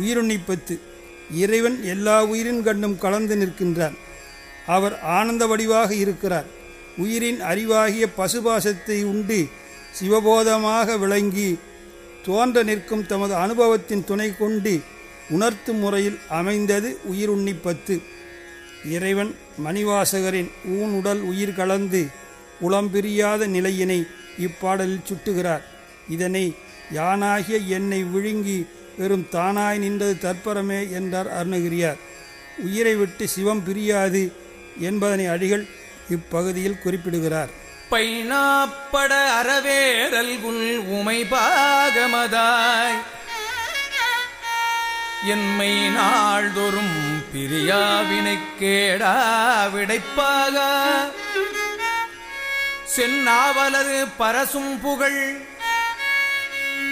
உயிருண்ணிப்பத்து இறைவன் எல்லா உயிரின் கண்ணும் கலந்து நிற்கின்றார் அவர் ஆனந்த வடிவாக இருக்கிறார். உயிரின் அறிவாகிய பசுபாசத்தை உண்டு சிவபோதமாக விளங்கி தோன்ற நிற்கும் தமது அனுபவத்தின் துணை கொண்டு உணர்த்தும் முறையில் அமைந்தது உயிருண்ணிப்பத்து இறைவன் மணிவாசகரின் ஊன் உடல் உயிர் கலந்து உளம்பிரியாத நிலையினை இப்பாடலில் சுட்டுகிறார். இதனை யானாகிய என்னை விழுங்கி வெறும் தானாய் நின்றது தற்பரமே என்றார் அருணகிரியார். உயிரை விட்டு சிவம் பிரியாது என்பதனை அடிகள் இப்பகுதியில் குறிப்பிடுகிறார். பைனாப்பட அறவேரல்குள் உமை பாகமதாய். என்மை நாள்தோறும் பிரியாவினை கேடா விடைப்பாக. சென்னாவலது பரசும் புகழ்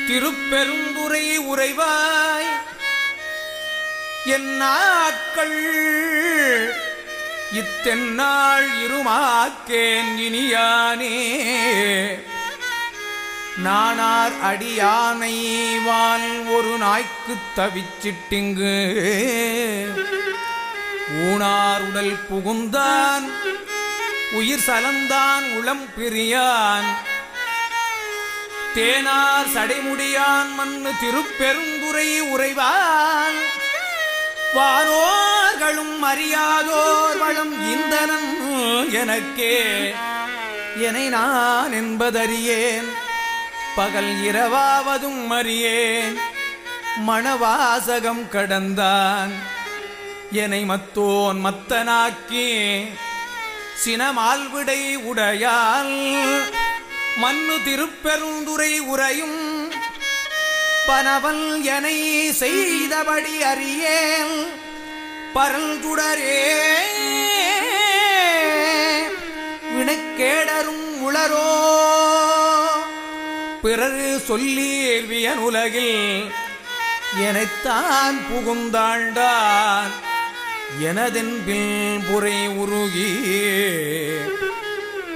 திருப்பெரும்புரை உறைவாய். என் நாட்கள் இத்தென்னாள் இருமாக்கேன் இனியானே. நானார் அடியானை வான் ஒரு நாய்க்குத் தவிச்சிட்டிங்கு. ஊனார் உடல் புகுந்தான் உயிர் சலந்தான் உளம் பிரியான். தேனார் சடைமுடியான் மண்ணு திருப்பெருந்துரை உறைவான் வானோர்களும் அறியாதோர் வளம் இந்தனன் எனக்கே. எனை நான் என்பதறியேன். பகல் இரவாவதும் அறியேன். மணவாசகம் கடந்தான். என்னை மத்தோன் மத்தனாக்கி. சினமால்விடை உடையால் மண்ணு திருப்பெருந்துரை உரையும் பனவல் எனை செய்தபடி அறியேன். பரல்துடரே வினைக்கேடரும் உளரோ. பிறர் சொல்லீர்வியன் உலகில் எனத்தான் புகுந்தாண்டான் எனதென்பில் புரை உருகி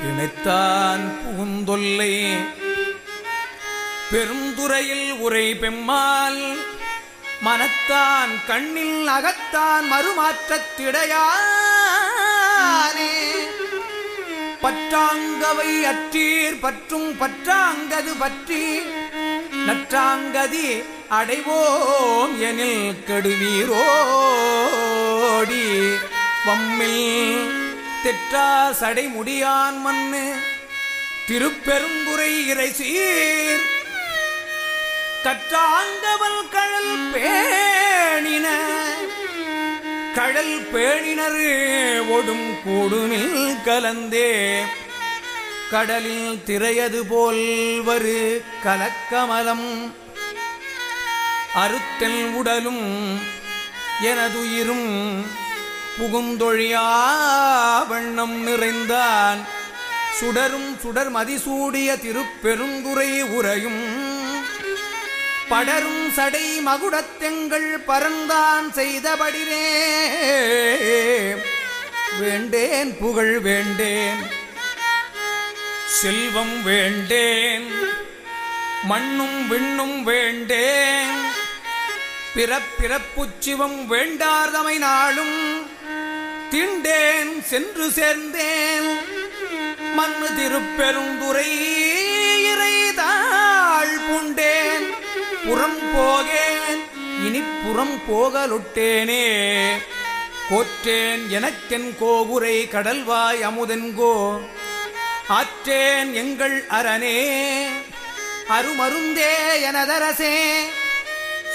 இணைத்தான் புகுந்தொல்லை பெருந்துறையில் உரை பெம்மால் மனத்தான் கண்ணில் அகத்தான் மறுமாற்றத்திடையானே பற்றாங்கவை அற்றீர் பற்றும் பற்றாங்கது பற்றி. நற்றாங்கதி அடைவோம் எனில் கெடுவீரோடி. வம்மில் தெற்றா சடை முடியான் மண்ணு. திருப்பெரும்புரை இறை சீர் கற்றாங்கவல் கழல் பேணின. கழல் பேணினர் ஒடும் கூடுமில் கலந்தே. கடலில் திரையது போல் வரு கலக்கமலம். அறுத்தல் உடலும் எனதுயிரும் புகுந்தொழியா வண்ணம் நிறைந்தான். சுடரும் சுடர் மதிசூடிய திருப்பெருந்துரை உரையும். படரும் சடை மகுடத்தெங்கள் பரந்தான் செய்தபடினே. வேண்டேன் புகழ் வேண்டேன். செல்வம் வேண்டேன். மண்ணும் விண்ணும் வேண்டேன். பிறப்பிறப்புச்சிவம் வேண்டார்தமை நாளும். திண்டேன் சென்று சேர்ந்தேன். மண்ணு திருப்பெருந்துரை இறைதாள் பூண்டேன். புறம் போகேன் இனி புறம் போகலுட்டேனே. கோற்றேன் எனக்கென் கோகுரை கடல்வாய் அமுதென்கோ. ஆற்றேன் எங்கள் அரணே அருமருந்தே எனதரசே.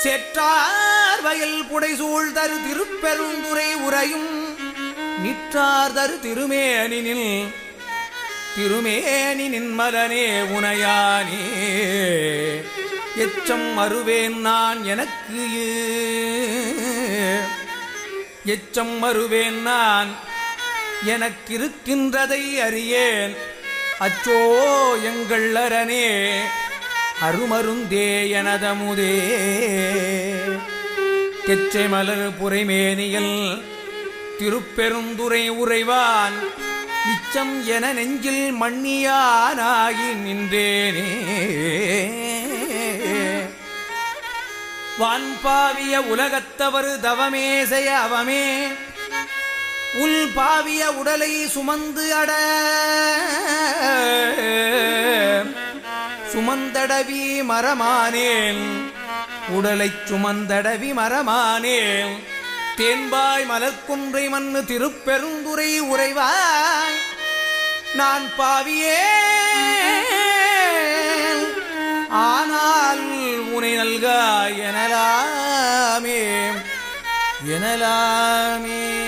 செற்றார் வயல் புடைசூழ் தரு திருப்பெருந்துரை உரையும் நிற்றார்தரு திருமேனினில் திருமேனி மலனே உனையானே. எச்சம் மறுவேன் நான் எனக்கு எச்சம் மறுவேன் நான் எனக்கிருக்கின்றதை அறியேன். அச்சோ எங்கள் அரனே அருமருந்தே எனதமுதே. கெச்சை மலர் புரைமேனியில் திருப்பெருந்துரை உறைவான். மிச்சம் என நெஞ்சில் மண்ணியானாகி நின்றேனே. வான்பாவிய உலகத்தவர் தவமே செய்ய அவமே. உள் பாவிய உடலை சுமந்து அட. சுமந்தடவி மரமானேன் உடலைச் சுமந்தடவி மரமானேன் தேன்பாய் மலர்குன்றை மண்ணு திருப்பெருந்துரை உறைவாய். நான் பாவியே ஆனால் உனை நல்கா எனலாமே. எனலாமே.